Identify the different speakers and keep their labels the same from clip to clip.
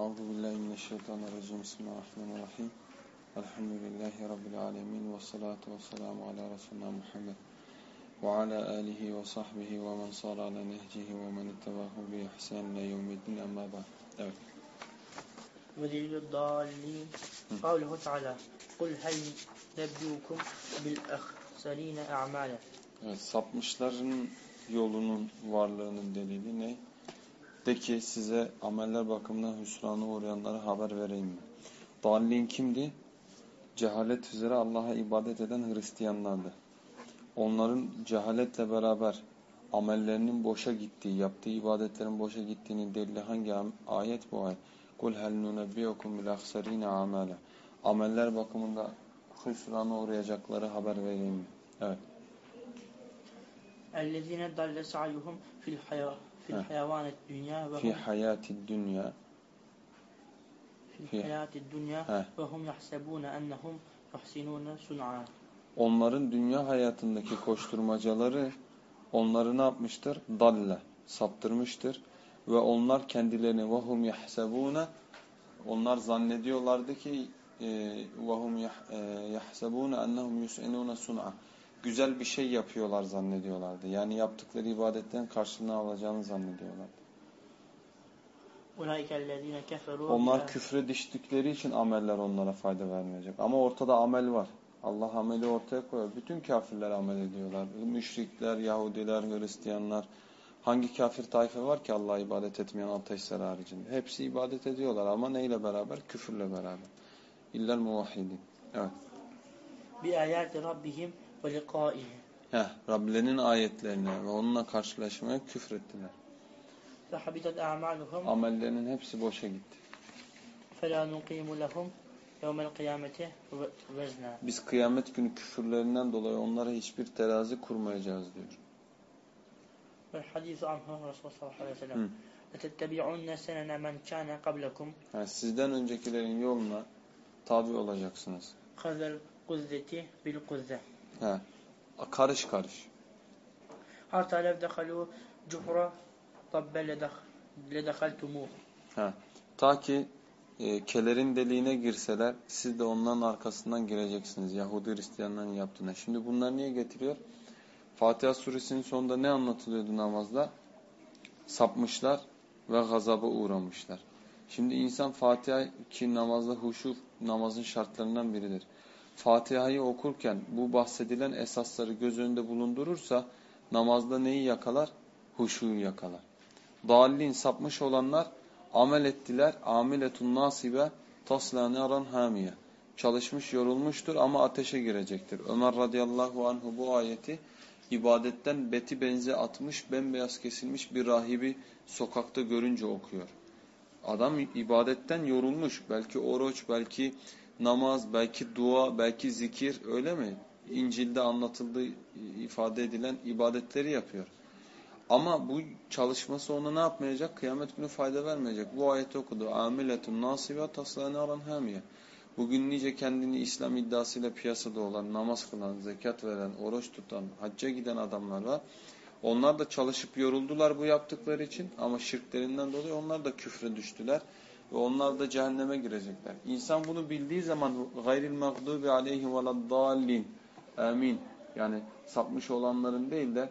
Speaker 1: Euzu billahi mineşşeytanirracim. Bismillahirrahmanirrahim. Elhamdülillahi rabbil alamin ve salatu vesselamu ala resulina Muhammed ve ala alihi ve sahbihi ve men sara ala nehcihi ve men ittabahu bi ihsan ila yevmiddin amma ba'd. Evet.
Speaker 2: Velil dallin. Kavluhu Teala. Kul hel nebiyukum bil ahsalina a'mala.
Speaker 1: Evet, sapmışların yolunun varlığının delili ne? De ki size ameller bakımından hüsrana uğrayanlara haber vereyim mi? Dallin kimdi? Cehalet üzere Allah'a ibadet eden Hristiyanlardı. Onların cehaletle beraber amellerinin boşa gittiği, yaptığı ibadetlerin boşa gittiğini delili hangi ayet bu ayet? Kul hel nunebbiyokum bil ahsarine amela. Ameller bakımında hüsrana uğrayacakları haber vereyim mi? Evet.
Speaker 2: الذين ضل سعيهم في الحياة
Speaker 1: Fi hayati dünya. Fi
Speaker 2: hayati dünya
Speaker 1: ve
Speaker 2: hum yahsebune ennehum yuhsinune sun'a
Speaker 1: Onların dünya hayatındaki koşturmacaları onları ne yapmıştır? Dalle saptırmıştır. Ve onlar kendilerini vahum yahsebune onlar zannediyorlardı ki e, vahum e, yahsebune ennehum yusinune sun'a güzel bir şey yapıyorlar zannediyorlardı. Yani yaptıkları ibadetten karşılığını alacağını zannediyorlardı. Onlar küfre düştükleri için ameller onlara fayda vermeyecek. Ama ortada amel var. Allah ameli ortaya koyar. Bütün kafirler amel ediyorlar. Müşrikler, Yahudiler, Hristiyanlar. Hangi kafir tayfe var ki Allah'a ibadet etmeyen ateşler haricinde? Hepsi ibadet ediyorlar ama neyle beraber? Küfürle beraber. İllel muvahhidin. Evet.
Speaker 2: Bi ayati rabbihim ولقائه
Speaker 1: Heh, Rablerinin ayetlerine ve onunla karşılaşmaya küfrettiler.
Speaker 2: فحبطت أعمالهم
Speaker 1: Amellerinin hepsi boşa gitti.
Speaker 2: فلا نقيم لهم يوم القيامة و- وزنا
Speaker 1: Biz kıyamet günü küfürlerinden dolayı onlara hiçbir terazi kurmayacağız diyor.
Speaker 2: والحديث عنه رسول صلى الله عليه
Speaker 1: Hı.
Speaker 2: وسلم لتتبعون سنن من كان قبلكم
Speaker 1: Yani sizden öncekilerin yoluna tabi olacaksınız.
Speaker 2: خذ القذة بالقذة
Speaker 1: He. Karış karış.
Speaker 2: Hatta lev dehalu cuhra tabbe ledehaltumuh.
Speaker 1: He. Ta ki e, kelerin deliğine girseler siz de onların arkasından gireceksiniz. Yahudi Hristiyanların yaptığına. Şimdi bunlar niye getiriyor? Fatiha suresinin sonunda ne anlatılıyordu namazda? Sapmışlar ve gazaba uğramışlar. Şimdi insan Fatiha ki namazda huşu namazın şartlarından biridir. Fatiha'yı okurken bu bahsedilen esasları göz önünde bulundurursa namazda neyi yakalar? Huşuyu yakalar. Dallin sapmış olanlar amel ettiler. Amiletun nasibe tasla naran hamiye. Çalışmış yorulmuştur ama ateşe girecektir. Ömer radıyallahu anhu bu ayeti ibadetten beti benze atmış, bembeyaz kesilmiş bir rahibi sokakta görünce okuyor. Adam ibadetten yorulmuş. Belki oruç, belki namaz, belki dua, belki zikir öyle mi? İncil'de anlatıldığı, ifade edilen ibadetleri yapıyor. Ama bu çalışması ona ne yapmayacak? Kıyamet günü fayda vermeyecek. Bu ayeti okudu. Amiletun nasibe tasla naran hamiye. Bugün nice kendini İslam iddiasıyla piyasada olan, namaz kılan, zekat veren, oruç tutan, hacca giden adamlar var. Onlar da çalışıp yoruldular bu yaptıkları için ama şirklerinden dolayı onlar da küfre düştüler ve onlar da cehenneme girecekler. İnsan bunu bildiği zaman gayril mağdubi aleyhi veleddallin amin yani sapmış olanların değil de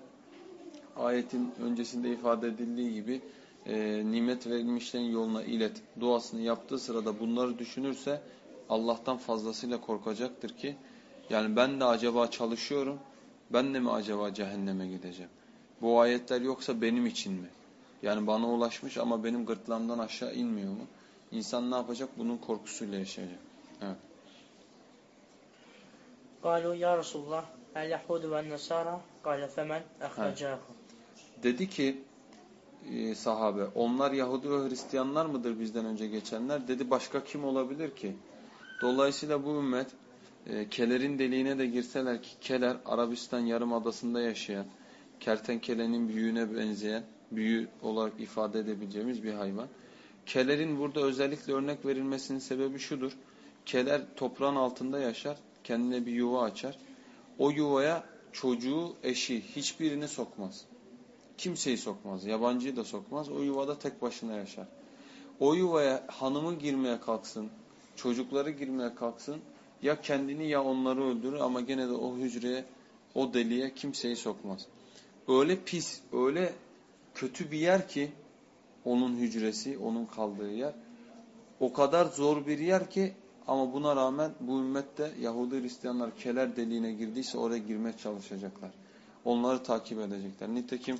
Speaker 1: ayetin öncesinde ifade edildiği gibi e, nimet verilmişlerin yoluna ilet duasını yaptığı sırada bunları düşünürse Allah'tan fazlasıyla korkacaktır ki yani ben de acaba çalışıyorum ben de mi acaba cehenneme gideceğim? Bu ayetler yoksa benim için mi? Yani bana ulaşmış ama benim gırtlağımdan aşağı inmiyor mu? İnsan ne yapacak? Bunun korkusuyla yaşayacak. Evet.
Speaker 2: قالوا يا رسول الله اليهود والنصارى قال فمن أخرجاهم
Speaker 1: Dedi ki e, sahabe onlar Yahudi ve Hristiyanlar mıdır bizden önce geçenler? Dedi başka kim olabilir ki? Dolayısıyla bu ümmet e, kelerin deliğine de girseler ki keler Arabistan yarımadasında yaşayan, kertenkelenin büyüğüne benzeyen, büyü olarak ifade edebileceğimiz bir hayvan. Kelerin burada özellikle örnek verilmesinin sebebi şudur. Keler toprağın altında yaşar, kendine bir yuva açar. O yuvaya çocuğu, eşi hiçbirini sokmaz. Kimseyi sokmaz, yabancıyı da sokmaz. O yuvada tek başına yaşar. O yuvaya hanımı girmeye kalksın, çocukları girmeye kalksın ya kendini ya onları öldürür ama gene de o hücreye, o deliğe kimseyi sokmaz. Öyle pis, öyle kötü bir yer ki onun hücresi, onun kaldığı yer. O kadar zor bir yer ki ama buna rağmen bu ümmette Yahudi Hristiyanlar keler deliğine girdiyse oraya girmeye çalışacaklar. Onları takip edecekler. Nitekim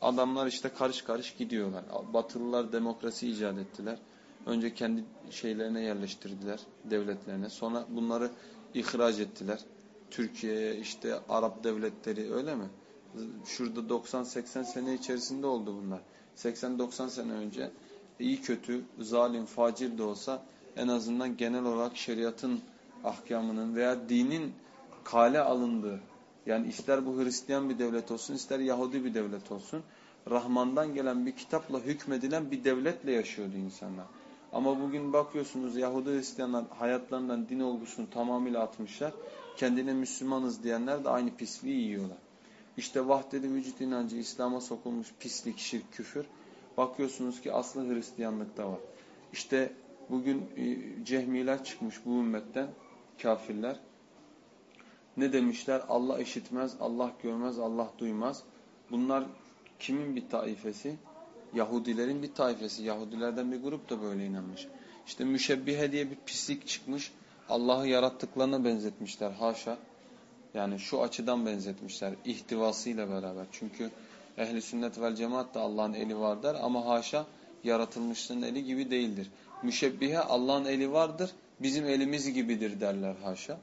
Speaker 1: adamlar işte karış karış gidiyorlar. Batılılar demokrasi icat ettiler. Önce kendi şeylerine yerleştirdiler, devletlerine. Sonra bunları ihraç ettiler. Türkiye'ye işte Arap devletleri öyle mi? Şurada 90-80 sene içerisinde oldu bunlar. 80-90 sene önce iyi kötü, zalim, facir de olsa en azından genel olarak şeriatın ahkamının veya dinin kale alındığı yani ister bu Hristiyan bir devlet olsun ister Yahudi bir devlet olsun Rahman'dan gelen bir kitapla hükmedilen bir devletle yaşıyordu insanlar. Ama bugün bakıyorsunuz Yahudi Hristiyanlar hayatlarından din olgusunu tamamıyla atmışlar. Kendine Müslümanız diyenler de aynı pisliği yiyorlar. İşte vahdedi vücut inancı İslam'a sokulmuş pislik, şirk, küfür. Bakıyorsunuz ki aslı Hristiyanlıkta var. İşte bugün e, cehmiler çıkmış bu ümmetten, kafirler. Ne demişler? Allah işitmez, Allah görmez, Allah duymaz. Bunlar kimin bir taifesi? Yahudilerin bir taifesi. Yahudilerden bir grup da böyle inanmış. İşte müşebbihe diye bir pislik çıkmış. Allah'ı yarattıklarına benzetmişler. Haşa. Yani şu açıdan benzetmişler. ihtivasıyla beraber. Çünkü ehli sünnet vel cemaat da Allah'ın eli var der ama haşa yaratılmışlığın eli gibi değildir. Müşebbihe Allah'ın eli vardır, bizim elimiz gibidir derler haşa.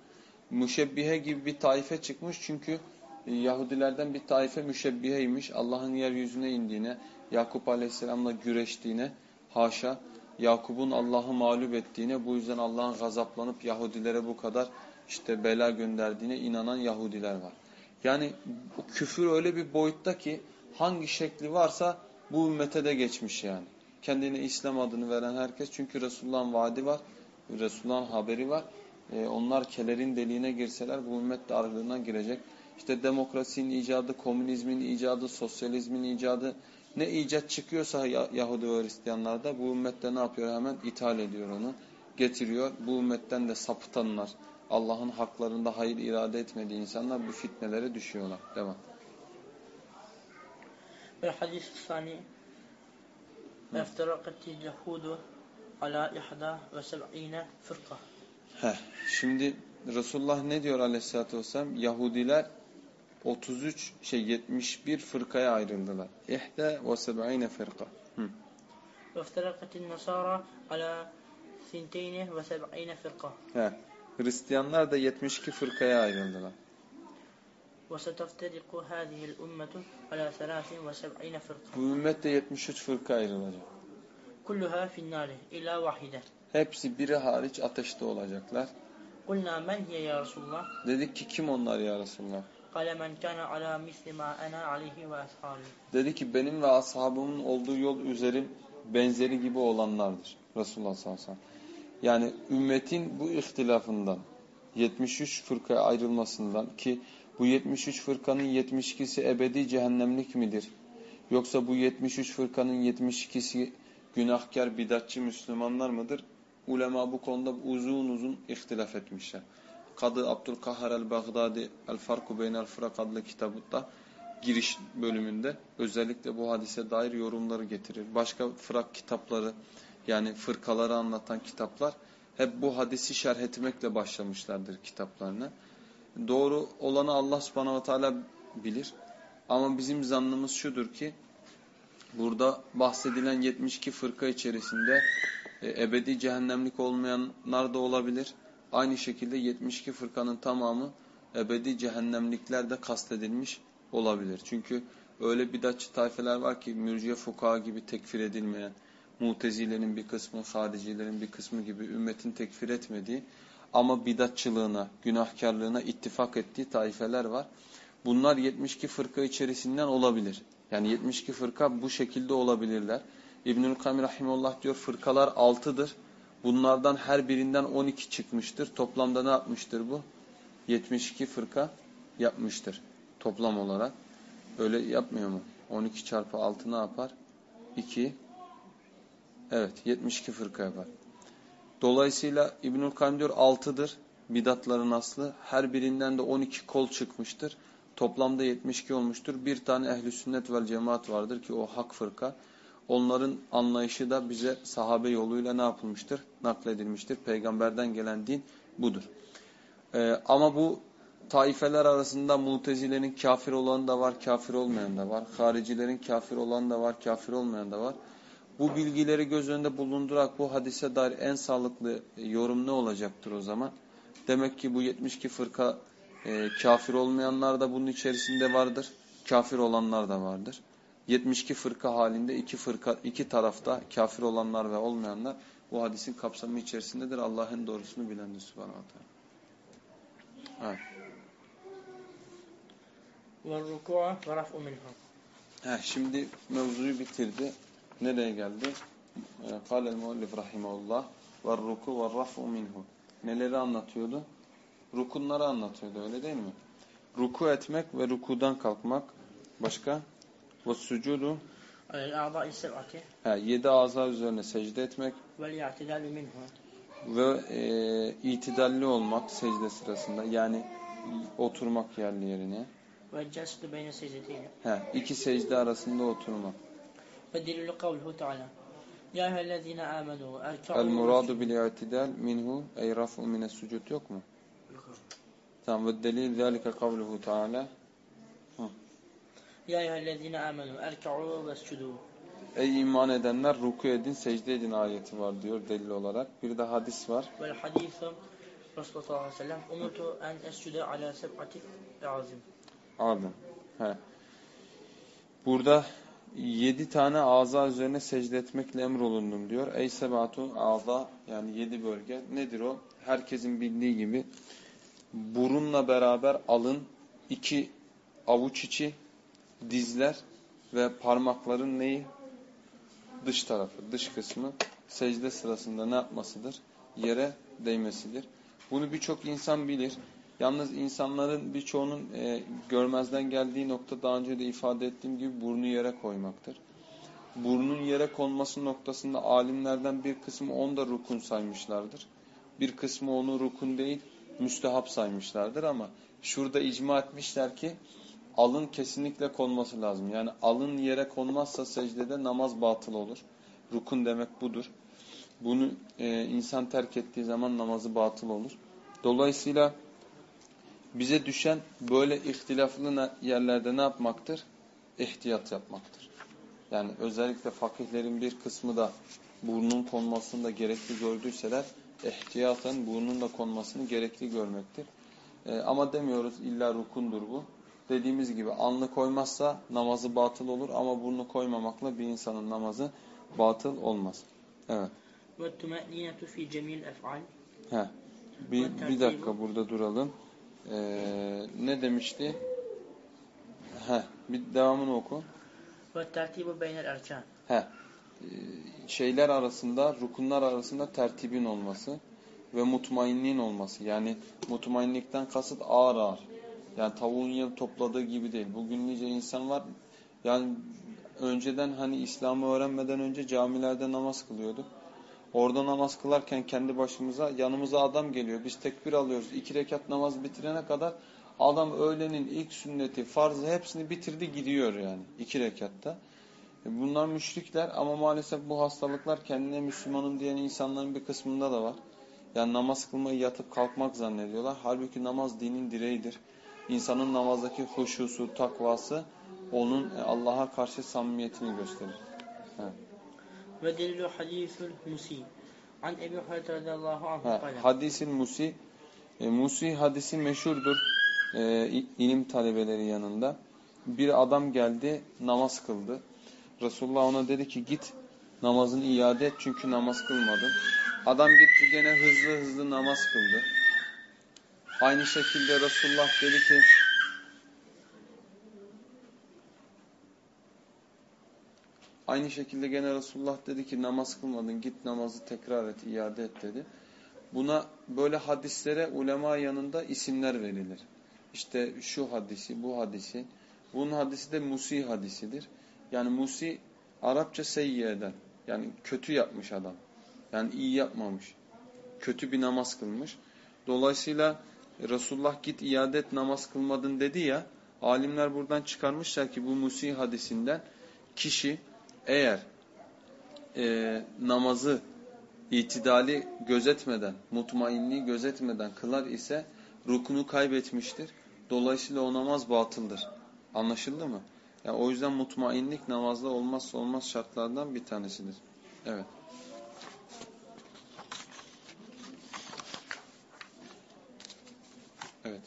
Speaker 1: Müşebbihe gibi bir taife çıkmış çünkü Yahudilerden bir taife müşebbiheymiş. Allah'ın yeryüzüne indiğine, Yakup Aleyhisselam'la güreştiğine, haşa, Yakup'un Allah'ı mağlup ettiğine, bu yüzden Allah'ın gazaplanıp Yahudilere bu kadar işte bela gönderdiğine inanan Yahudiler var. Yani küfür öyle bir boyutta ki hangi şekli varsa bu ümmete de geçmiş yani. Kendine İslam adını veren herkes çünkü Resulullah'ın vaadi var, Resulullah'ın haberi var. Ee, onlar kelerin deliğine girseler bu ümmet de aralığına girecek. İşte demokrasinin icadı, komünizmin icadı, sosyalizmin icadı ne icat çıkıyorsa Yahudi ve Hristiyanlarda bu ümmette ne yapıyor? Hemen ithal ediyor onu. Getiriyor. Bu ümmetten de sapıtanlar, Allah'ın haklarında hayır irade etmediği insanlar bu fitnelere düşüyorlar. Devam.
Speaker 2: Ve hadis sani افترقت اليهود على إحدى وسبعين فرقة.
Speaker 1: Heh, şimdi Resulullah ne diyor aleyhissalatü vesselam? Yahudiler 33 şey 71 fırkaya ayrıldılar. İhde ve seb'ine fırka.
Speaker 2: وافترقت النصارى على ثنتين وسبعين فرقة.
Speaker 1: He. Hristiyanlar da 72 fırkaya ayrıldılar.
Speaker 2: وستفترق هذه الأمة على ثلاث وسبعين فرقة.
Speaker 1: Bu ümmet de 73 fırka ayrılacak.
Speaker 2: كلها في النار إلا واحدة.
Speaker 1: Hepsi biri hariç ateşte olacaklar.
Speaker 2: قلنا من هي يا رسول الله؟
Speaker 1: Dedik ki kim onlar ya Resulullah?
Speaker 2: قال من كان على مثل ما أنا عليه وأصحابي.
Speaker 1: Dedi ki benim ve ashabımın olduğu yol üzerim benzeri gibi olanlardır. Resulullah sallallahu aleyhi ve sellem. Yani ümmetin bu ihtilafından 73 fırkaya ayrılmasından ki bu 73 fırkanın 72'si ebedi cehennemlik midir? Yoksa bu 73 fırkanın 72'si günahkar bidatçı Müslümanlar mıdır? Ulema bu konuda uzun uzun ihtilaf etmişler. Kadı Abdülkahhar el-Baghdadi El-Farku Beynel Fırak adlı kitabında giriş bölümünde özellikle bu hadise dair yorumları getirir. Başka fırak kitapları yani fırkaları anlatan kitaplar hep bu hadisi şerh etmekle başlamışlardır kitaplarına. Doğru olanı Allah subhanahu ve teala bilir. Ama bizim zannımız şudur ki burada bahsedilen 72 fırka içerisinde e, ebedi cehennemlik olmayanlar da olabilir. Aynı şekilde 72 fırkanın tamamı ebedi cehennemlikler de kastedilmiş olabilir. Çünkü öyle bidatçı tayfeler var ki mürciye fukaha gibi tekfir edilmeyen, mutezilerin bir kısmı, haricilerin bir kısmı gibi ümmetin tekfir etmediği ama bidatçılığına, günahkarlığına ittifak ettiği taifeler var. Bunlar 72 fırka içerisinden olabilir. Yani 72 fırka bu şekilde olabilirler. İbnül Kayyum Rahimullah diyor fırkalar 6'dır. Bunlardan her birinden 12 çıkmıştır. Toplamda ne yapmıştır bu? 72 fırka yapmıştır toplam olarak. Öyle yapmıyor mu? 12 çarpı 6 ne yapar? 2 Evet 72 fırka yapar. Dolayısıyla İbnül Kayyum diyor 6'dır bidatların aslı. Her birinden de 12 kol çıkmıştır. Toplamda 72 olmuştur. Bir tane ehli sünnet vel cemaat vardır ki o hak fırka. Onların anlayışı da bize sahabe yoluyla ne yapılmıştır? Nakledilmiştir. Peygamberden gelen din budur. Ee, ama bu taifeler arasında mutezilerin kafir olanı da var, kafir olmayan da var. Haricilerin kafir olanı da var, kafir olmayan da var. Bu bilgileri göz önünde bulundurarak bu hadise dair en sağlıklı e, yorum ne olacaktır o zaman? Demek ki bu 72 fırka e, kafir olmayanlar da bunun içerisinde vardır. Kafir olanlar da vardır. 72 fırka halinde iki fırka iki tarafta kafir olanlar ve olmayanlar bu hadisin kapsamı içerisindedir. Allah'ın doğrusunu bilendir subhanahu teala. Evet.
Speaker 2: Ve ruku'a ve raf'u minha.
Speaker 1: Heh, şimdi mevzuyu bitirdi nereye geldi? Ee, Kâlel muallif rahimeullah ve ruku ve rafu minhu. Neleri anlatıyordu? Rukunları anlatıyordu öyle değil mi? Ruku etmek ve rukudan kalkmak. Başka? Ve sucudu. Ha, yedi ağza üzerine secde etmek. Ve e, itidalli olmak secde sırasında. Yani oturmak yerli yerine. Ve iki secde arasında oturmak.
Speaker 2: والدليل قوله تعالى يا أيها الذين آمنوا اركعوا
Speaker 1: El muradu bil i'tidal minhu ey raf'u mine sucud yok mu? Tamam ve delil zalika kavluhu taala
Speaker 2: يا أيها الذين آمنوا اركعوا واسجدوا
Speaker 1: Ey iman edenler ruku edin, secde edin ayeti var diyor delil olarak. Bir de hadis var.
Speaker 2: والحديث رسول الله صلى الله عليه وسلم أمرت أن أسجد على سبعة أعظم
Speaker 1: Abi. He. Burada yedi tane ağza üzerine secde etmekle emrolundum diyor. Ey sebatu ağza yani yedi bölge. Nedir o? Herkesin bildiği gibi burunla beraber alın, iki avuç içi, dizler ve parmakların neyi? Dış tarafı, dış kısmı secde sırasında ne yapmasıdır? Yere değmesidir. Bunu birçok insan bilir. Yalnız insanların birçoğunun e, görmezden geldiği nokta daha önce de ifade ettiğim gibi burnu yere koymaktır. Burnun yere konması noktasında alimlerden bir kısmı onu da rukun saymışlardır. Bir kısmı onu rukun değil, müstehap saymışlardır ama şurada icma etmişler ki alın kesinlikle konması lazım. Yani alın yere konmazsa secdede namaz batıl olur. Rukun demek budur. Bunu e, insan terk ettiği zaman namazı batıl olur. Dolayısıyla bize düşen böyle ihtilaflı yerlerde ne yapmaktır? İhtiyat yapmaktır. Yani özellikle fakihlerin bir kısmı da burnun konmasını da gerekli gördüyseler ihtiyaten burnun da konmasını gerekli görmektir. E, ama demiyoruz illa rukundur bu. Dediğimiz gibi alnı koymazsa namazı batıl olur ama burnu koymamakla bir insanın namazı batıl olmaz. Evet.
Speaker 2: Ve tüme'niyetu fi cemil
Speaker 1: ef'al. Bir, bir dakika burada duralım e, ne demişti? Heh, bir devamını oku.
Speaker 2: Ve tertibu beynel
Speaker 1: erkan. Heh, şeyler arasında, rukunlar arasında tertibin olması ve mutmainliğin olması. Yani mutmainlikten kasıt ağır ağır. Yani tavuğun yıl topladığı gibi değil. Bugün nice insan var. Yani önceden hani İslam'ı öğrenmeden önce camilerde namaz kılıyordu. Orada namaz kılarken kendi başımıza yanımıza adam geliyor. Biz tekbir alıyoruz. İki rekat namaz bitirene kadar adam öğlenin ilk sünneti, farzı hepsini bitirdi gidiyor yani. iki rekatta. E bunlar müşrikler ama maalesef bu hastalıklar kendine Müslümanım diyen insanların bir kısmında da var. Yani namaz kılmayı yatıp kalkmak zannediyorlar. Halbuki namaz dinin direğidir. İnsanın namazdaki huşusu, takvası onun Allah'a karşı samimiyetini gösterir. Evet.
Speaker 2: Ve delilu hadisül musi. An Ebu Hureyre
Speaker 1: radıyallahu
Speaker 2: anhu.
Speaker 1: Hadisin musi. E, musi hadisi meşhurdur. E, ilim talebeleri yanında. Bir adam geldi namaz kıldı. Resulullah ona dedi ki git namazını iade et çünkü namaz kılmadın. Adam gitti gene hızlı hızlı namaz kıldı. Aynı şekilde Resulullah dedi ki Aynı şekilde gene Resulullah dedi ki namaz kılmadın git namazı tekrar et iade et dedi. Buna böyle hadislere ulema yanında isimler verilir. İşte şu hadisi bu hadisi. Bunun hadisi de musi hadisidir. Yani musi Arapça seyyi eden. Yani kötü yapmış adam. Yani iyi yapmamış. Kötü bir namaz kılmış. Dolayısıyla Resulullah git iade et namaz kılmadın dedi ya. Alimler buradan çıkarmışlar ki bu musi hadisinden kişi eğer e, namazı itidali gözetmeden, mutmainliği gözetmeden kılar ise rukunu kaybetmiştir. Dolayısıyla o namaz batıldır. Anlaşıldı mı? Yani o yüzden mutmainlik namazda olmazsa olmaz şartlardan bir tanesidir. Evet. Evet.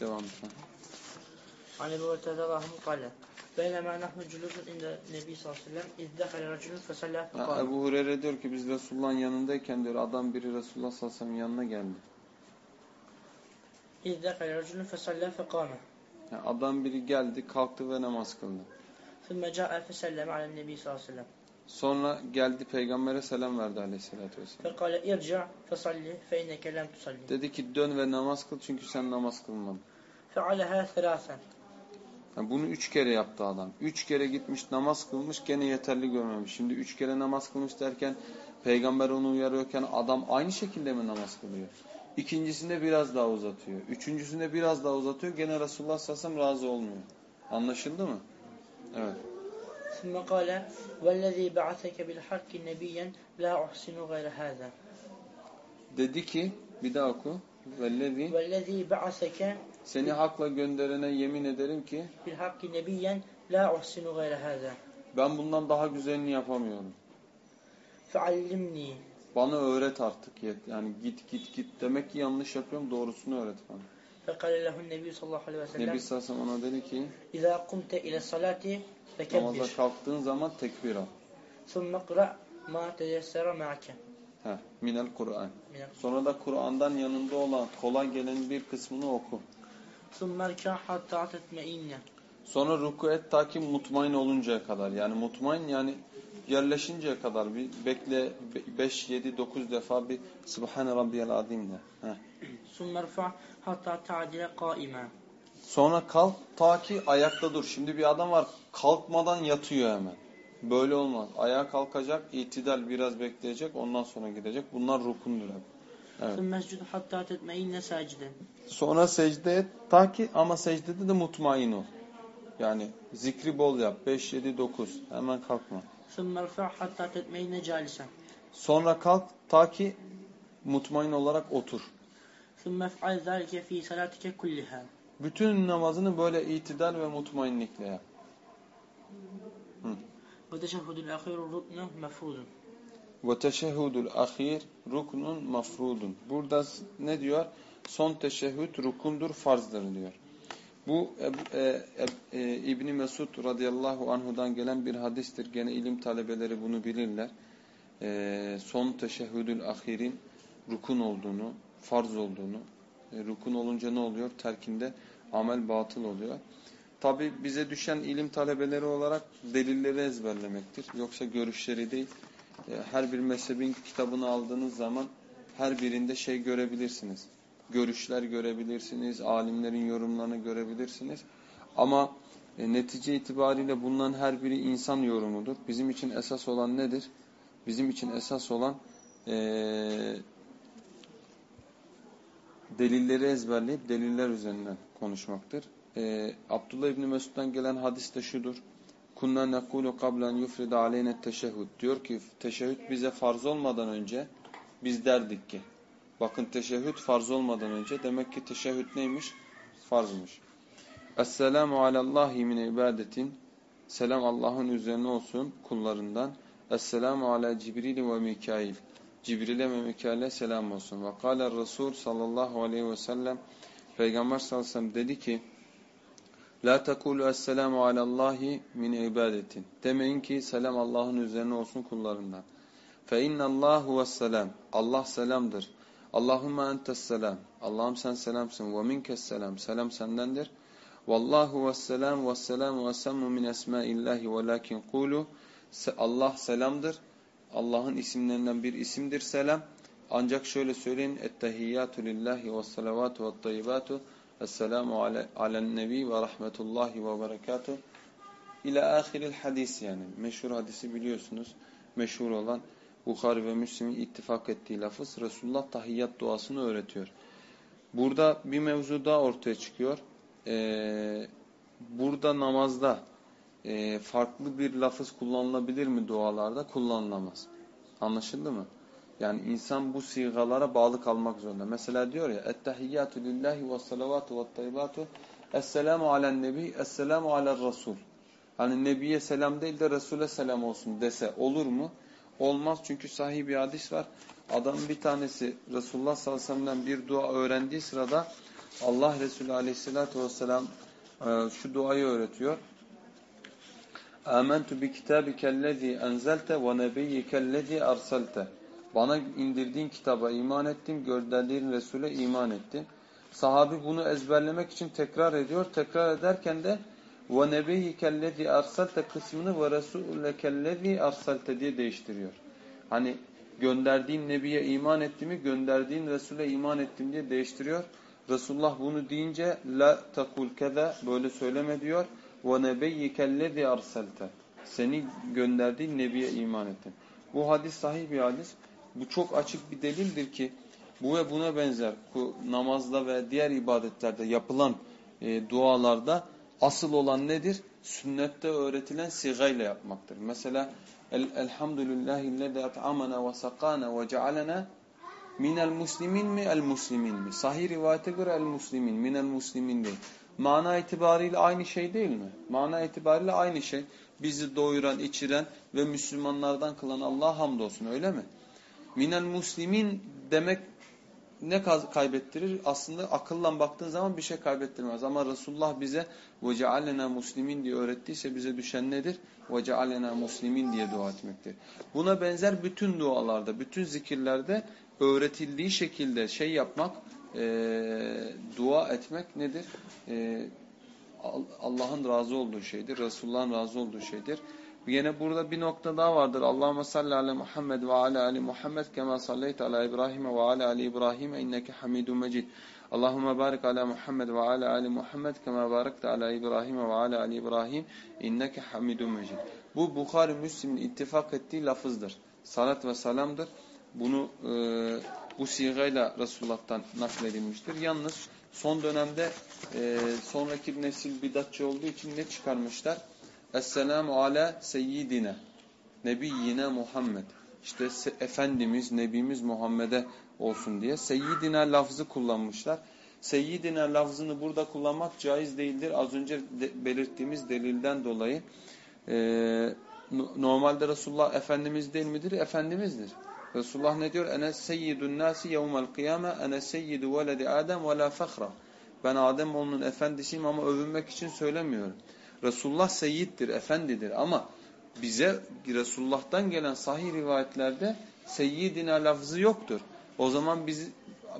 Speaker 1: Devam lütfen.
Speaker 2: Hani bu ötede vahmı kale. Beyneme nahnu cülüzün inde Nebi sallallahu aleyhi ve sellem izdehale racülün
Speaker 1: fesallâ
Speaker 2: fekâle.
Speaker 1: Ebu Hureyre diyor ki biz Resulullah'ın yanındayken diyor adam biri Resulullah sallallahu aleyhi ve yanına geldi.
Speaker 2: İzdehale racülün fesallâ fekâle.
Speaker 1: Yani adam biri geldi kalktı ve namaz kıldı.
Speaker 2: Sümme câ'e feselleme alem Nebi.
Speaker 1: Sonra geldi peygambere selam verdi aleyhissalatü vesselam.
Speaker 2: Fekale irca fesalli fe inneke lem tusalli.
Speaker 1: Dedi ki dön ve namaz kıl çünkü sen namaz kılmadın.
Speaker 2: Fealeha selasen.
Speaker 1: Yani bunu üç kere yaptı adam. Üç kere gitmiş namaz kılmış gene yeterli görmemiş. Şimdi üç kere namaz kılmış derken peygamber onu uyarıyorken adam aynı şekilde mi namaz kılıyor? İkincisinde biraz daha uzatıyor. Üçüncüsünde biraz daha uzatıyor. Gene Resulullah sallallahu aleyhi ve sellem razı olmuyor. Anlaşıldı mı? Evet.
Speaker 2: ثم قال والذي بعثك بالحق نبيا لا أحسن غير هذا
Speaker 1: Dedi ki bir daha oku. Vellezi
Speaker 2: والذي بعثك
Speaker 1: seni hakla gönderene yemin ederim ki
Speaker 2: bil hakki nebiyyen la uhsinu gayre hâzâ.
Speaker 1: Ben bundan daha güzelini yapamıyorum.
Speaker 2: Feallimni.
Speaker 1: Bana öğret artık yet. Yani git git git demek ki yanlış yapıyorum doğrusunu öğret bana.
Speaker 2: Fekale lehun
Speaker 1: nebi sallallahu aleyhi ve sellem. Nebi sallallahu aleyhi ona dedi ki
Speaker 2: İzâ kumte ile salati
Speaker 1: fekebbir.
Speaker 2: Namaza
Speaker 1: kalktığın zaman tekbir al.
Speaker 2: Sümme kıra ma teyessere
Speaker 1: me'ake. Minel Kur'an. Sonra da Kur'an'dan yanında olan kolay gelen bir kısmını oku.
Speaker 2: ثم اركع حتى تطمئن
Speaker 1: Sonra ruku et ta ki mutmain oluncaya kadar. Yani mutmain yani yerleşinceye kadar bir bekle 5 7 9 defa bir Subhane rabbiyel azim de. Heh.
Speaker 2: ثم ارفع حتى تعدل قائما
Speaker 1: Sonra kalk ta ki ayakta dur. Şimdi bir adam var kalkmadan yatıyor hemen. Böyle olmaz. Ayağa kalkacak, itidal biraz bekleyecek, ondan sonra gidecek. Bunlar rukundur hep. Evet.
Speaker 2: hatta tetmeinne secde.
Speaker 1: Sonra secde et ta ki ama secdede de mutmain ol. Yani zikri bol yap. 5, 7, 9. Hemen kalkma.
Speaker 2: hatta tetmeinne calisen.
Speaker 1: Sonra kalk ta ki mutmain olarak otur. Bütün namazını böyle itidal ve mutmainlikle yap.
Speaker 2: Ve teşehhudul ahiru ruknu mefrudun.
Speaker 1: Ve teşehhudul ahir ruknun mafrudun. Burada ne diyor? Son teşehhüd rukundur, farzdır diyor. Bu e, e, e, İbni Mesud radıyallahu anhudan gelen bir hadistir. Gene ilim talebeleri bunu bilirler. E, son teşehhüdül ahirin rukun olduğunu, farz olduğunu. E, rukun olunca ne oluyor? Terkinde amel batıl oluyor. Tabi bize düşen ilim talebeleri olarak delilleri ezberlemektir. Yoksa görüşleri değil. E, Her bir mezhebin kitabını aldığınız zaman her birinde şey görebilirsiniz. Görüşler görebilirsiniz, alimlerin yorumlarını görebilirsiniz. Ama e, netice itibariyle bunların her biri insan yorumudur. Bizim için esas olan nedir? Bizim için esas olan e, delilleri ezberleyip deliller üzerinden konuşmaktır. E, Abdullah İbni Mesud'dan gelen hadis de şudur. Kunna nekulu kablen yufrida aleyne teşehhüd. Diyor ki teşehhüd bize farz olmadan önce biz derdik ki. Bakın teşehhüd farz olmadan önce demek ki teşehhüd neymiş? Farzmış. Esselamu alallahi min ibadetin. Selam Allah'ın üzerine olsun kullarından. Esselamu ala Cibril ve Mikail. Cibril'e ve Mikail'e selam olsun. Ve kâle Resul sallallahu aleyhi ve sellem Peygamber sallallahu aleyhi ve sellem dedi ki La tekulu esselamu alallahi min ibadetin. Demeyin ki selam Allah'ın üzerine olsun kullarından. Fe innallahu vesselam. Allah selamdır. Allahümme entes selam. Allah'ım sen selamsın. Ve minkes selam. Selam sendendir. Vallahu vesselam vesselam ve semmu min esmaillahi velakin kulu. Allah selamdır. Allah'ın isimlerinden bir isimdir selam. Ancak şöyle söyleyin. Ettehiyyatü lillahi ve salavatu ve tayyibatu. Esselamu alen nebi ve rahmetullahi ve berekatuhu. İlâ ahiril hadis yani. Meşhur hadisi biliyorsunuz. Meşhur olan Bukhari ve Müslim'in ittifak ettiği lafız Resulullah tahiyyat duasını öğretiyor. Burada bir mevzu daha ortaya çıkıyor. Ee, burada namazda e, farklı bir lafız kullanılabilir mi dualarda? Kullanılamaz. Anlaşıldı mı? Yani insan bu sigalara bağlı kalmak zorunda. Mesela diyor ya Ettehiyyatü lillahi ve salavatu ve tayyibatu Esselamu alen nebi, esselamu alen rasul. Hani nebiye selam değil de Resul'e selam olsun dese olur mu? Olmaz çünkü sahih bir hadis var. Adam bir tanesi Resulullah sallallahu aleyhi ve sellem'den bir dua öğrendiği sırada Allah Resulü aleyhissalatü vesselam e, şu duayı öğretiyor. Âmentu bi kitabikellezî enzelte ve nebiyyikellezî erselte. Bana indirdiğin kitaba iman ettim, gönderdiğin Resul'e iman ettim. Sahabi bunu ezberlemek için tekrar ediyor. Tekrar ederken de ve nebiyyikellezî erselte kısmını ve resûlekellezî erselte diye değiştiriyor. Hani gönderdiğin nebiye iman ettiğimi, gönderdiğin Resul'e iman ettim diye değiştiriyor. Resulullah bunu deyince la takul keza böyle söyleme diyor. Ve nebiyyikellezî erselte. Seni gönderdiğin nebiye iman ettim. Bu hadis sahih bir hadis. Bu çok açık bir delildir ki bu ve buna benzer bu namazda ve diğer ibadetlerde yapılan e, dualarda asıl olan nedir? Sünnette öğretilen sigayla yapmaktır. Mesela el, Elhamdülillahillezî et'amana ve sakana ve cealena minel muslimin mi el muslimin mi? Sahih rivayete göre el muslimin, minel muslimin değil. Mana itibariyle aynı şey değil mi? Mana itibariyle aynı şey. Bizi doyuran, içiren ve Müslümanlardan kılan Allah'a hamdolsun öyle mi? Minel muslimin demek ne kaybettirir? Aslında akılla baktığın zaman bir şey kaybettirmez. Ama Resulullah bize وَجَعَلَنَا muslimin diye öğrettiyse bize düşen nedir? وَجَعَلَنَا muslimin diye dua etmektir. Buna benzer bütün dualarda, bütün zikirlerde öğretildiği şekilde şey yapmak, e, dua etmek nedir? E, Allah'ın razı olduğu şeydir. Resulullah'ın razı olduğu şeydir. Yine burada bir nokta daha vardır. Allahumme salli ala Muhammed ve ala ali Muhammed kema salleyte ala İbrahim ve ala ali İbrahim inneke hamidun mecid. Allahumme barik ala Muhammed ve ala ali Muhammed kema barakte ala İbrahim ve ala ali İbrahim inneke hamidun mecid. Bu Bukhari Müslim'in ittifak ettiği lafızdır. Salat ve salamdır. Bunu e, bu sigayla Resulullah'tan nakledilmiştir. Yalnız son dönemde e, sonraki nesil bidatçı olduğu için ne çıkarmışlar? Esselamu ala seyyidine. Nebiyyine Muhammed. İşte Efendimiz, Nebimiz Muhammed'e olsun diye. Seyyidine lafzı kullanmışlar. Seyyidine lafzını burada kullanmak caiz değildir. Az önce de belirttiğimiz delilden dolayı. Ee, normalde Resulullah Efendimiz değil midir? Efendimizdir. Resulullah ne diyor? Ene seyyidun nasi yevmel kıyame ene seyyidu veledi Adem ve la fehra. Ben Adem onun efendisiyim ama övünmek için söylemiyorum. Resulullah seyyiddir, efendidir ama bize Resulullah'tan gelen sahih rivayetlerde seyyidina lafzı yoktur. O zaman biz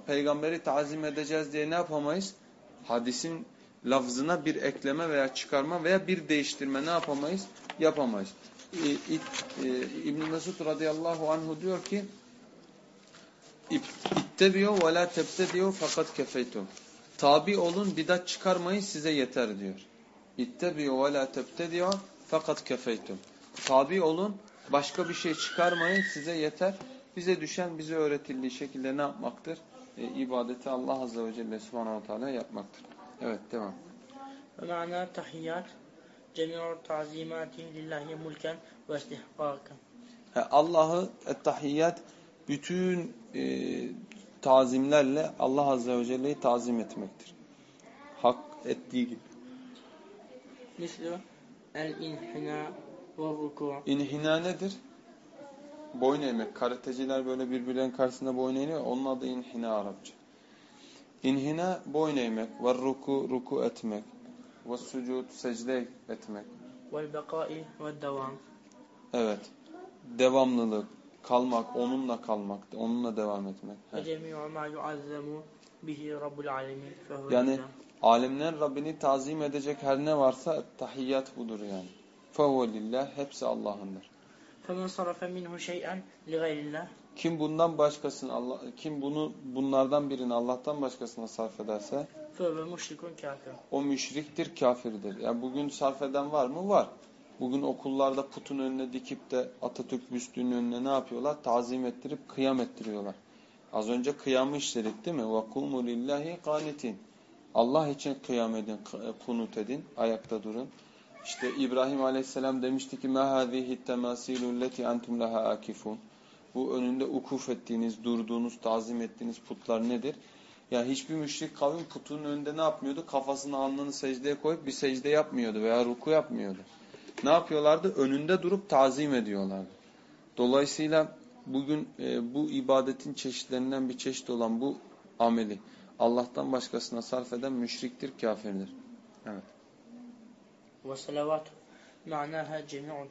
Speaker 1: peygamberi tazim edeceğiz diye ne yapamayız? Hadisin lafzına bir ekleme veya çıkarma veya bir değiştirme ne yapamayız? Yapamayız. İbn Mesud radıyallahu anhu diyor ki İttebiyo ve la tebtediyo fakat kefeytum. Tabi olun bidat çıkarmayın size yeter diyor. İttebi'u ve la tebtedi'u fakat kefeytum. Tabi olun, başka bir şey çıkarmayın, size yeter. Bize düşen, bize öğretildiği şekilde ne yapmaktır? E, ibadeti Allah Azze ve Celle Subhanahu Teala yapmaktır. Evet, devam.
Speaker 2: Ve ma'na tahiyyat cemi'u ta'zimati lillahi mulken ve istihkaken.
Speaker 1: Allah'ı tahiyyat bütün e, tazimlerle Allah Azze ve Celle'yi tazim etmektir. Hak ettiği gibi.
Speaker 2: Mislu el inhina ve ruku.
Speaker 1: İnhina nedir? Boyun eğmek. Karateciler böyle birbirlerinin karşısında boyun eğiyor. Onun adı inhina Arapça. İnhina boyun eğmek. Ve ruku ruku etmek. Ve sucud secde etmek.
Speaker 2: Ve bekai ve devam.
Speaker 1: Evet. Devamlılık, kalmak, onunla kalmak, onunla devam etmek. Ve
Speaker 2: cemi'u ma yuazzemu به رب العالمين فهو
Speaker 1: Yani
Speaker 2: لله.
Speaker 1: alemlerin Rabbini tazim edecek her ne varsa tahiyyat budur yani. فَهُوَ lillah hepsi Allah'ındır.
Speaker 2: فمن صرف منه شيئا لغير الله
Speaker 1: Kim bundan başkasını Allah kim bunu bunlardan birini Allah'tan başkasına sarf ederse
Speaker 2: فهو مشرك كافر
Speaker 1: o müşriktir, kafirdir. Yani bugün sarf eden var mı? Var. Bugün okullarda putun önüne dikip de Atatürk büstünün önüne ne yapıyorlar? Tazim ettirip kıyam ettiriyorlar. Az önce kıyamı işledik değil mi? وَقُومُ لِلّٰهِ قَانِتِينَ Allah için kıyam edin, kunut edin, ayakta durun. İşte İbrahim Aleyhisselam demişti ki مَا هَذِهِ التَّمَاسِيلُ الَّتِي أَنْتُمْ لَهَا akifun. Bu önünde ukuf ettiğiniz, durduğunuz, tazim ettiğiniz putlar nedir? Ya hiçbir müşrik kavim putun önünde ne yapmıyordu? Kafasını alnını secdeye koyup bir secde yapmıyordu veya ruku yapmıyordu. Ne yapıyorlardı? Önünde durup tazim ediyorlardı. Dolayısıyla bugün e, bu ibadetin çeşitlerinden bir çeşit olan bu ameli Allah'tan başkasına sarf eden müşriktir, kafirdir. Evet.
Speaker 2: Ve salavat ma'naha cemi'u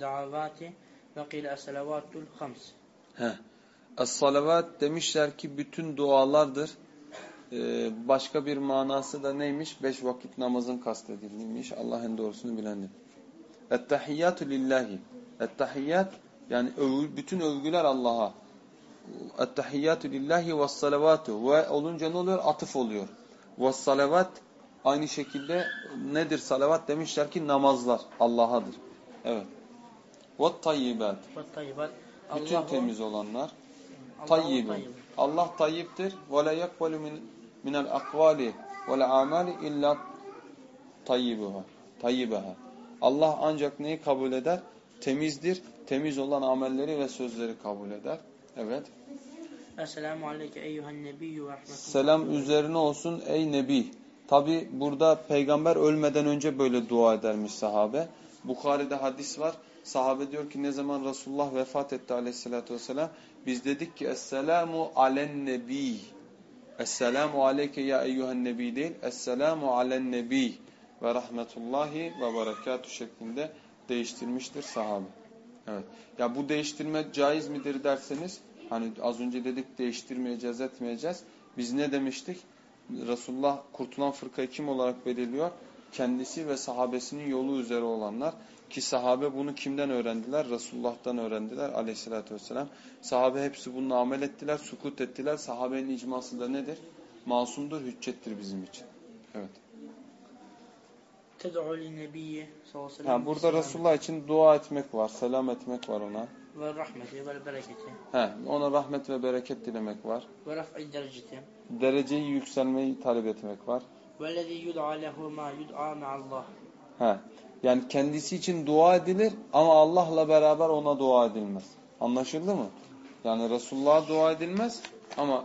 Speaker 2: davati ve qila
Speaker 1: salavatul hams. He. Es-salavat demişler ki bütün dualardır. Ee, başka bir manası da neymiş? Beş vakit namazın kastedilmiş. Allah en doğrusunu bilendir. Ettehiyyatü lillahi. Ettehiyyat yani bütün övgüler Allah'a. Ettehiyyatü lillahi ve salavatu. Ve olunca ne oluyor? Atıf oluyor. Ve salavat aynı şekilde nedir salavat? Demişler ki namazlar Allah'adır. Evet. Ve tayyibat. Bütün temiz olanlar. Tayyibun. Allah tayyiptir. Ve la yekbelu minel akvali vel amali illa tayyibuha. Tayyibaha. Allah ancak neyi kabul eder? Temizdir temiz olan amelleri ve sözleri kabul eder. Evet.
Speaker 2: Esselamu aleyke eyyühen nebiyyü ve
Speaker 1: Selam üzerine olsun ey nebi. Tabi burada peygamber ölmeden önce böyle dua edermiş sahabe. Bukhari'de hadis var. Sahabe diyor ki ne zaman Resulullah vefat etti aleyhissalatü vesselam. Biz dedik ki Esselamu alen nebi. Esselamu aleyke ya eyyühen nebi değil. Esselamu alen nebi ve rahmetullahi ve berekatü şeklinde değiştirmiştir sahabe. Evet. Ya bu değiştirme caiz midir derseniz hani az önce dedik değiştirmeyeceğiz etmeyeceğiz. Biz ne demiştik? Resulullah kurtulan fırkayı kim olarak belirliyor? Kendisi ve sahabesinin yolu üzere olanlar. Ki sahabe bunu kimden öğrendiler? Resulullah'tan öğrendiler aleyhissalatü vesselam. Sahabe hepsi bununla amel ettiler, sukut ettiler. Sahabenin icması da nedir? Masumdur, hüccettir bizim için. Evet.
Speaker 2: Ted'u sallallahu aleyhi
Speaker 1: ve burada Resulullah için dua etmek var, selam etmek var ona.
Speaker 2: Ve rahmeti
Speaker 1: ve bereketi. Ona rahmet ve bereket dilemek var.
Speaker 2: Ve raf'i dereceti.
Speaker 1: Dereceyi yükselmeyi talep etmek var.
Speaker 2: Vellezî yud'a lehu ma yud'a ma'allah.
Speaker 1: He, yani kendisi için dua edilir ama Allah'la beraber ona dua edilmez. Anlaşıldı mı? Yani Resulullah'a dua edilmez ama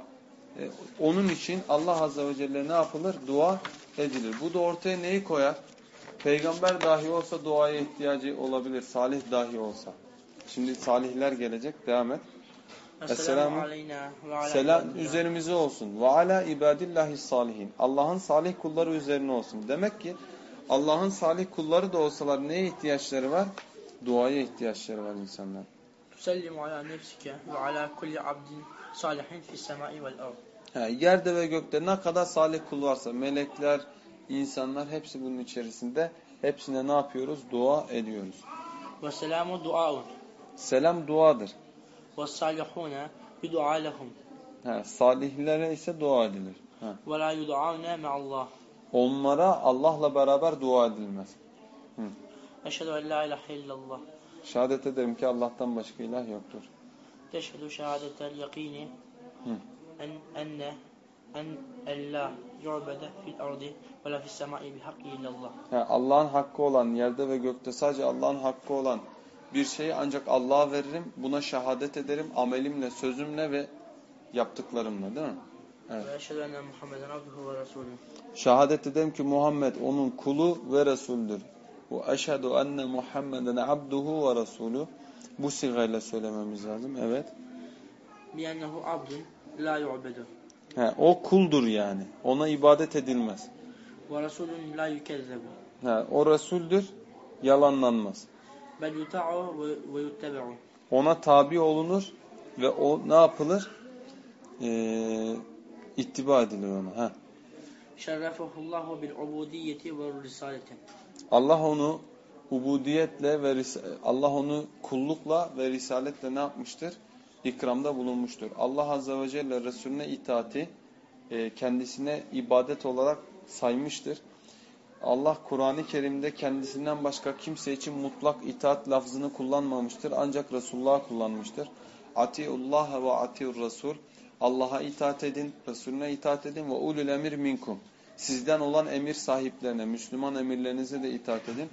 Speaker 1: e, onun için Allah Azze ve Celle ne yapılır? Dua edilir. Bu da ortaya neyi koyar? Peygamber dahi olsa duaya ihtiyacı olabilir. Salih dahi olsa. Şimdi salihler gelecek. Devam et. Esselamu
Speaker 2: aleyna ve
Speaker 1: Selam üzerimize olsun. Ve ala ibadillahi salihin. Allah'ın salih kulları üzerine olsun. Demek ki Allah'ın salih kulları da olsalar neye ihtiyaçları var? Duaya ihtiyaçları var insanlar.
Speaker 2: Tusellimu ala nefsike ve ala kulli abdin salihin fi semai
Speaker 1: vel ard. Yerde ve gökte ne kadar salih kul varsa melekler, insanlar hepsi bunun içerisinde. Hepsine ne yapıyoruz? Dua ediyoruz.
Speaker 2: Ve selamu duaun.
Speaker 1: Selam duadır.
Speaker 2: Ve salihune bi
Speaker 1: dua lehum. Ha, salihlere ise dua edilir.
Speaker 2: Ve la yudu'avne me'allah.
Speaker 1: Onlara Allah'la beraber dua edilmez.
Speaker 2: Hı. Eşhedü en la ilahe illallah.
Speaker 1: Şehadet ederim ki Allah'tan başka ilah yoktur.
Speaker 2: Teşhedü şehadeten
Speaker 1: yakini
Speaker 2: enne en ella yu'bede fil ardi ve la fis semai bi hakki illallah.
Speaker 1: Yani Allah'ın hakkı olan yerde ve gökte sadece Allah'ın hakkı olan bir şeyi ancak Allah'a veririm. Buna şehadet ederim amelimle, sözümle ve yaptıklarımla değil mi? Evet. Şehadet ederim ki Muhammed onun kulu ve Resul'dür. Bu eşhedü enne Muhammeden abduhu ve Resulü. Bu sigayla söylememiz lazım. Evet.
Speaker 2: Biyennehu abdun la yu'bedu.
Speaker 1: He, o kuldur yani. Ona ibadet edilmez.
Speaker 2: Ve Resulün la yükezzebu.
Speaker 1: He, o Resuldür. Yalanlanmaz.
Speaker 2: Bel yuta'u ve yuttebe'u.
Speaker 1: Ona tabi olunur ve o ne yapılır? Ee, ittiba ediliyor ona. He.
Speaker 2: Şerrefehullahu bil ubudiyeti ve risaleti.
Speaker 1: Allah onu ubudiyetle ve Allah onu kullukla ve risaletle ne yapmıştır? İkramda bulunmuştur. Allah Azze ve Celle Resulüne itaati e, kendisine ibadet olarak saymıştır. Allah Kur'an-ı Kerim'de kendisinden başka kimse için mutlak itaat lafzını kullanmamıştır. Ancak Resulullah'a kullanmıştır. Atiullah ve atiur Resul. Allah'a itaat edin, Resulüne itaat edin ve ulul emir minkum. Sizden olan emir sahiplerine, Müslüman emirlerinize de itaat edin.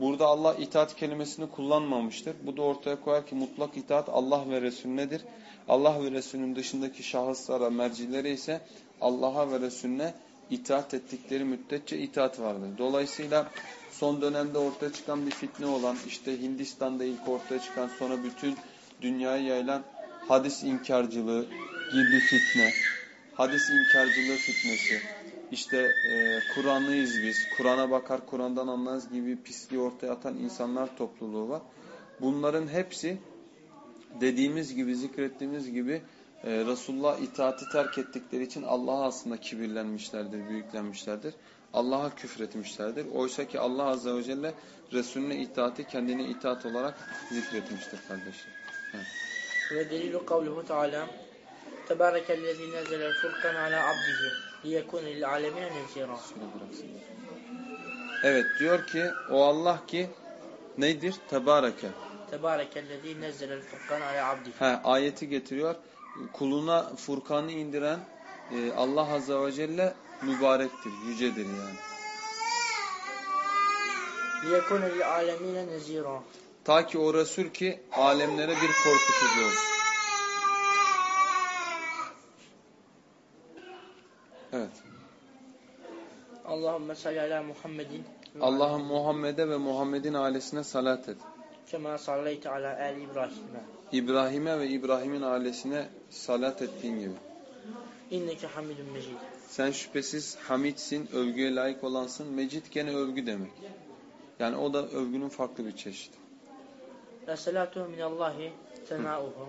Speaker 1: Burada Allah itaat kelimesini kullanmamıştır. Bu da ortaya koyar ki mutlak itaat Allah ve Resulünedir. Allah ve Resulünün dışındaki şahıslara, mercilere ise Allah'a ve Resulüne itaat ettikleri müddetçe itaat vardır. Dolayısıyla son dönemde ortaya çıkan bir fitne olan, işte Hindistan'da ilk ortaya çıkan sonra bütün dünyaya yayılan hadis inkarcılığı gibi fitne, hadis inkarcılığı fitnesi, işte e, Kur'anlıyız biz, Kur'an'a bakar Kur'an'dan anlarız gibi pisliği ortaya atan insanlar topluluğu var. Bunların hepsi dediğimiz gibi, zikrettiğimiz gibi e, Resulullah itaati terk ettikleri için Allah'a aslında kibirlenmişlerdir, büyüklenmişlerdir. Allah'a küfretmişlerdir. Oysa ki Allah Azze ve Celle Resulüne itaati kendine itaat olarak zikretmiştir kardeşler.
Speaker 2: Ve delilu kavluhu Teala Tebarekellezi nezzelel furkan ala abdihi alemine nezira.
Speaker 1: Evet diyor ki o Allah ki nedir? Tebareke.
Speaker 2: Tebarekellezi nezzelel furkan ala abdihi.
Speaker 1: He, ayeti getiriyor. Kuluna Furkan'ı indiren e, Allah Azze ve Celle mübarektir, yücedir yani.
Speaker 2: Liyekune lil alemine nezira.
Speaker 1: Ta ki o Resul ki alemlere bir korkutucu olsun. Evet.
Speaker 2: Allahümme salli ala Muhammedin.
Speaker 1: Allah'ım Muhammed'e ve Muhammed'in ailesine salat et.
Speaker 2: Kema salleyte ala ali İbrahim'e.
Speaker 1: İbrahim'e ve İbrahim'in ailesine salat ettiğin gibi.
Speaker 2: İnneke hamidun mecid.
Speaker 1: Sen şüphesiz hamidsin, övgüye layık olansın. Mecid gene övgü demek. Yani o da övgünün farklı bir çeşidi.
Speaker 2: Esselatu minallahi senauhu.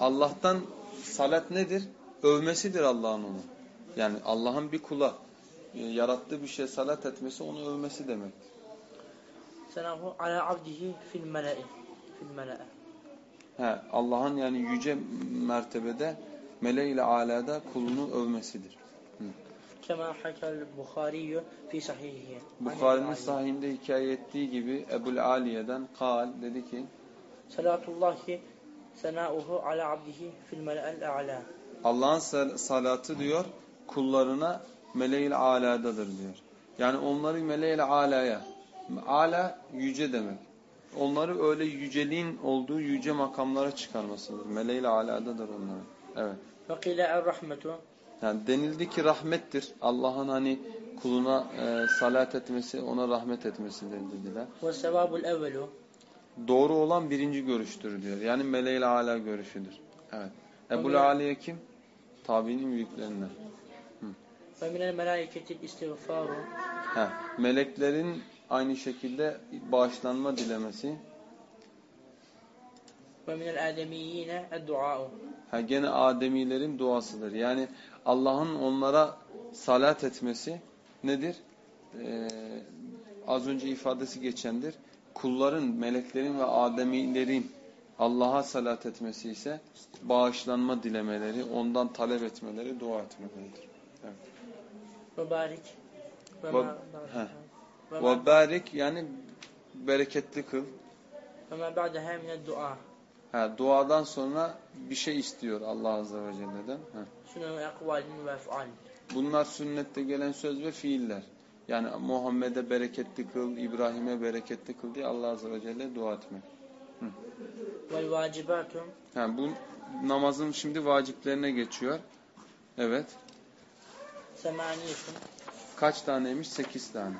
Speaker 1: Allah'tan salat nedir? Övmesidir Allah'ın onu. Yani Allah'ın bir kula e, yarattığı bir şeye salat etmesi onu övmesi demek.
Speaker 2: Senahu ala abdihi fil mele'i. Fil mele'e.
Speaker 1: He, Allah'ın yani yüce mertebede mele ile alada kulunu övmesidir.
Speaker 2: Kema hakel Bukhariyyü fi sahihihi.
Speaker 1: Bukhari'nin sahihinde hikaye ettiği gibi Ebul Aliye'den kal dedi ki
Speaker 2: Salatullahi senauhu ala abdihi fil mele'el a'la.
Speaker 1: Allah'ın sal salatı diyor kullarına meleğil aladadır diyor. Yani onları meleğil alaya. Ala yüce demek. Onları öyle yüceliğin olduğu yüce makamlara çıkarmasıdır. Meleğil aladadır onların. Evet.
Speaker 2: Ve kile er rahmetu.
Speaker 1: Yani denildi ki rahmettir. Allah'ın hani kuluna e, salat etmesi, ona rahmet etmesidir dediler.
Speaker 2: Ve sevabul evvelu.
Speaker 1: Doğru olan birinci görüştür diyor. Yani meleğil ala görüşüdür. Evet. Ebul Aliye kim? Tabiinin büyüklerinden.
Speaker 2: Ve minel melaiketil istiğfaru.
Speaker 1: Heh. Meleklerin aynı şekilde bağışlanma dilemesi.
Speaker 2: Ve minel ademiyyine eddua'u.
Speaker 1: Ha, gene Ademilerin duasıdır. Yani Allah'ın onlara salat etmesi nedir? Ee, az önce ifadesi geçendir. Kulların, meleklerin ve Ademilerin Allah'a salat etmesi ise bağışlanma dilemeleri, ondan talep etmeleri, dua etmeleridir. Evet.
Speaker 2: Ve barik. Ve
Speaker 1: barik yani bereketli kıl.
Speaker 2: ve ma ba'daha mined dua.
Speaker 1: Ha, duadan sonra bir şey istiyor Allah Azze ve Celle'den. Bunlar sünnette gelen söz ve fiiller. Yani Muhammed'e bereketli kıl, İbrahim'e bereketli kıl diye Allah Azze ve Celle dua etmek.
Speaker 2: Vel vacibatu.
Speaker 1: Yani bu namazın şimdi vaciplerine geçiyor. Evet.
Speaker 2: Semaniyetun.
Speaker 1: Kaç taneymiş? Sekiz tane.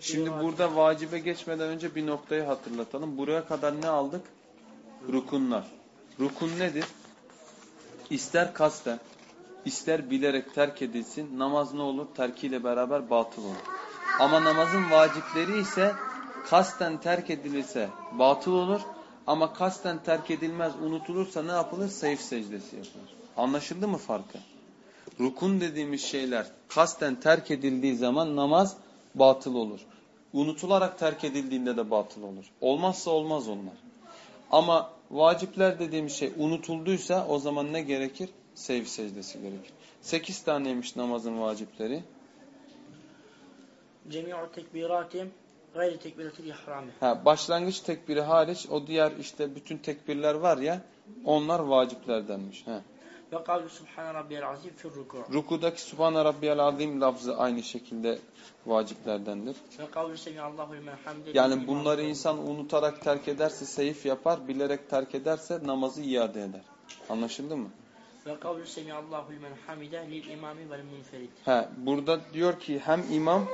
Speaker 1: Şimdi burada vacibe geçmeden önce bir noktayı hatırlatalım. Buraya kadar ne aldık? Rukunlar. Rukun nedir? İster kasten, ister bilerek terk edilsin. Namaz ne olur? Terkiyle beraber batıl olur. Ama namazın vacipleri ise kasten terk edilirse batıl olur. Ama kasten terk edilmez, unutulursa ne yapılır? Seyf secdesi yapılır. Anlaşıldı mı farkı? Rukun dediğimiz şeyler kasten terk edildiği zaman namaz batıl olur. Unutularak terk edildiğinde de batıl olur. Olmazsa olmaz onlar. Ama vacipler dediğimiz şey unutulduysa o zaman ne gerekir? Sevgi secdesi gerekir. Sekiz taneymiş namazın vacipleri.
Speaker 2: Cemi'u tekbiratim gayri tekbiratil ihrami.
Speaker 1: Ha, başlangıç tekbiri hariç o diğer işte bütün tekbirler var ya onlar vaciplerdenmiş. Ha.
Speaker 2: Ve kavlu subhane rabbiyel azim fir ruku'.
Speaker 1: Rukudaki Subhane Rabbiyal Azim lafzı aynı şekilde vaciplerdendir.
Speaker 2: Ve kavlu semiallahu limen hamide.
Speaker 1: Yani bunları insan unutarak terk ederse seyif yapar, bilerek terk ederse namazı iade eder. Anlaşıldı mı? He, burada diyor ki hem imam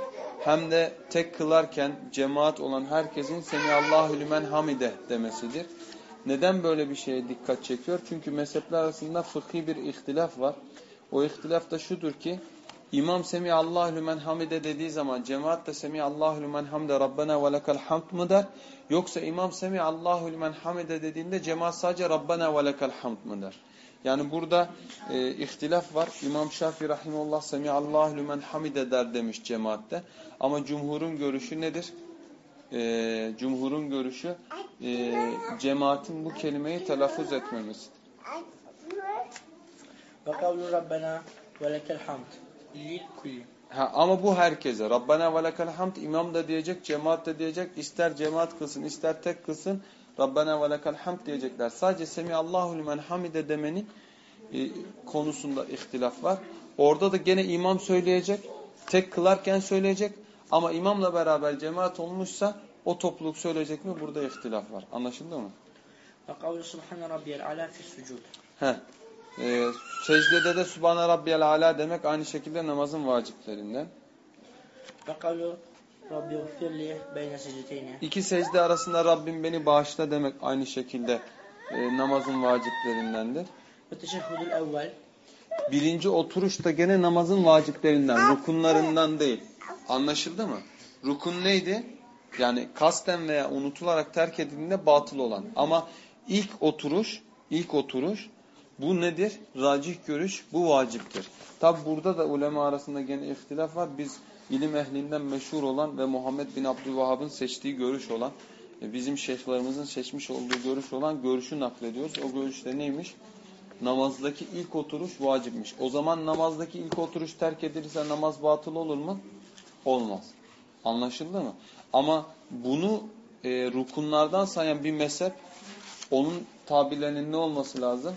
Speaker 1: hem de tek kılarken cemaat olan herkesin Semiallahu limen hamide demesidir. Neden böyle bir şeye dikkat çekiyor? Çünkü mezhepler arasında fıkhi bir ihtilaf var. O ihtilaf da şudur ki İmam Semiallahu limen hamide dediği zaman cemaat de Semiallahu limen hamide Rabbena ve lekel hamd mı der? Yoksa İmam Semiallahu limen hamide dediğinde cemaat sadece Rabbena ve lekel hamd mı der? Yani burada e, ihtilaf var. İmam Şafii rahimullah Semiallahu limen hamide der demiş cemaatte. Ama cumhurun görüşü nedir? E, cumhurun görüşü e, cemaatin bu kelimeyi telaffuz etmemesidir.
Speaker 2: Ve kavlu rabbena ve lekel hamd lil kulli.
Speaker 1: Ha, ama bu herkese. Rabbena ve lekel hamd imam da diyecek, cemaat de diyecek. İster cemaat kılsın, ister tek kılsın. Rabbena ve lekel hamd diyecekler. Sadece Semiallahu limen hamide demenin e, konusunda ihtilaf var. Orada da gene imam söyleyecek. Tek kılarken söyleyecek. Ama imamla beraber cemaat olmuşsa o topluluk söyleyecek mi? Burada ihtilaf var. Anlaşıldı mı?
Speaker 2: Ve kavlu subhane rabbiyel ala fi sucud.
Speaker 1: Heh. Ee, secdede de Subhane Rabbiyel Ala demek aynı şekilde namazın vaciplerinden.
Speaker 2: Ve kavlu rabbi beyne.
Speaker 1: İki secde arasında Rabbim beni bağışla demek aynı şekilde e, namazın vaciplerindendir.
Speaker 2: Ve teşehhudul evvel.
Speaker 1: Birinci oturuş da gene namazın vaciplerinden, rukunlarından değil. Anlaşıldı mı? Rukun neydi? Yani kasten veya unutularak terk edildiğinde batıl olan. Ama ilk oturuş, ilk oturuş bu nedir? Racih görüş bu vaciptir. Tabi burada da ulema arasında gene ihtilaf var. Biz ilim ehlinden meşhur olan ve Muhammed bin Abdülvahhab'ın seçtiği görüş olan, e, bizim şeyhlerimizin seçmiş olduğu görüş olan görüşü naklediyoruz. O görüşte neymiş? Namazdaki ilk oturuş vacipmiş. O zaman namazdaki ilk oturuş terk edilirse namaz batıl olur mu? Olmaz. Anlaşıldı mı? Ama bunu e, rukunlardan sayan bir mezhep onun tabirlerinin ne olması lazım?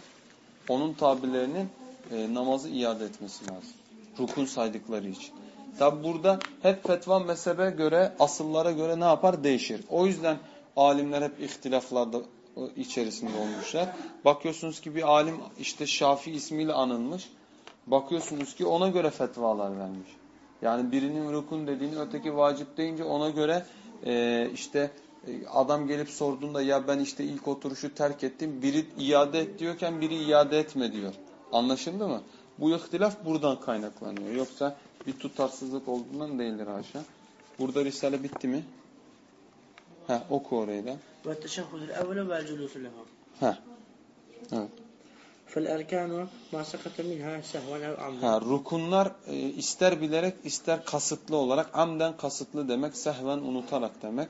Speaker 1: Onun tabirlerinin e, namazı iade etmesi lazım. Rukun saydıkları için. Tabi burada hep fetva mezhebe göre, asıllara göre ne yapar? Değişir. O yüzden alimler hep ihtilaflarda e, içerisinde olmuşlar. Bakıyorsunuz ki bir alim işte Şafi ismiyle anılmış. Bakıyorsunuz ki ona göre fetvalar vermiş. Yani birinin rukun dediğini öteki vacip deyince ona göre e, işte adam gelip sorduğunda ya ben işte ilk oturuşu terk ettim. Biri iade et diyorken biri iade etme diyor. Anlaşıldı mı? Bu ihtilaf buradan kaynaklanıyor. Yoksa bir tutarsızlık olduğundan değildir haşa. Burada Risale bitti mi? Heh, oku orayı da.
Speaker 2: Ve teşehhudul evvel vel culusu leha.
Speaker 1: Heh. Evet.
Speaker 2: Fel erkanu ma sakata minha sehven ev amden.
Speaker 1: Ha, rukunlar e, ister bilerek ister kasıtlı olarak amden kasıtlı demek, sehven unutarak demek.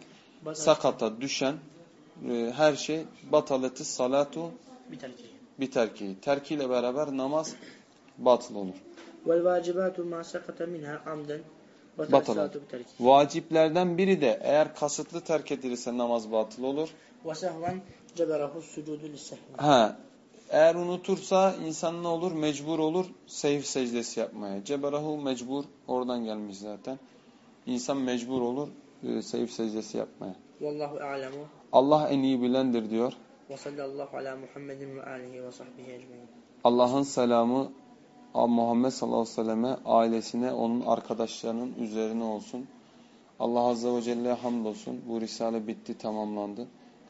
Speaker 1: Sakata düşen e, her şey bataleti salatu
Speaker 2: Bir terki.
Speaker 1: bir terki. Terkiyle beraber namaz batıl olur.
Speaker 2: Vel vacibatu ma sakata minha amden. Terki.
Speaker 1: Vaciplerden biri de eğer kasıtlı terk edilirse namaz batıl olur.
Speaker 2: Ve sehven ceberahu sucudu.
Speaker 1: Ha, eğer unutursa insan ne olur? Mecbur olur seyf secdesi yapmaya. Ceberahu mecbur oradan gelmiş zaten. İnsan mecbur olur e, seyf secdesi yapmaya.
Speaker 2: Vallahu a'lemu.
Speaker 1: Allah en iyi bilendir diyor.
Speaker 2: Ve sallallahu ala Muhammedin ve alihi ve sahbihi ecmaîn.
Speaker 1: Allah'ın selamı Muhammed sallallahu aleyhi ve selleme, ailesine, onun arkadaşlarının üzerine olsun. Allah azze ve celle'ye hamdolsun. Bu risale bitti, tamamlandı.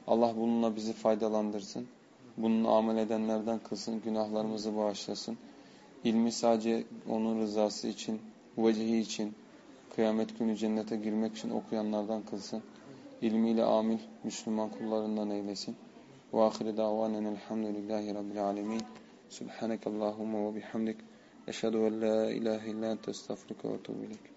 Speaker 1: Allah bununla bizi faydalandırsın. Bununla amel edenlerden kılsın, günahlarımızı bağışlasın. İlmi sadece onun rızası için, vecihi için, kıyamet günü cennete girmek için okuyanlardan kılsın. ilmiyle amil Müslüman kullarından eylesin. Ve ahire davanen elhamdülillahi rabbil alemin. Subhanekallahumma ve bihamdik. Eşhedü en la ilahe illa ente estağfiruke ve etûbü.